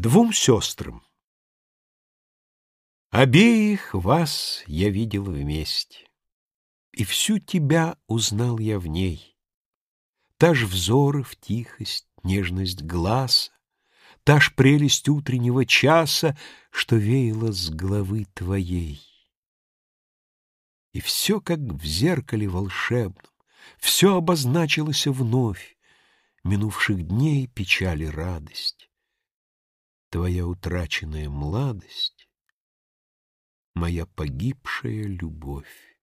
Двум сестрам. Обеих вас я видел вместе, И всю тебя узнал я в ней. Та ж в тихость, нежность глаза, Та ж прелесть утреннего часа, Что веяло с головы твоей. И все, как в зеркале волшебном, Все обозначилось вновь, Минувших дней печаль и радость, Твоя утраченная младость, Моя погибшая любовь.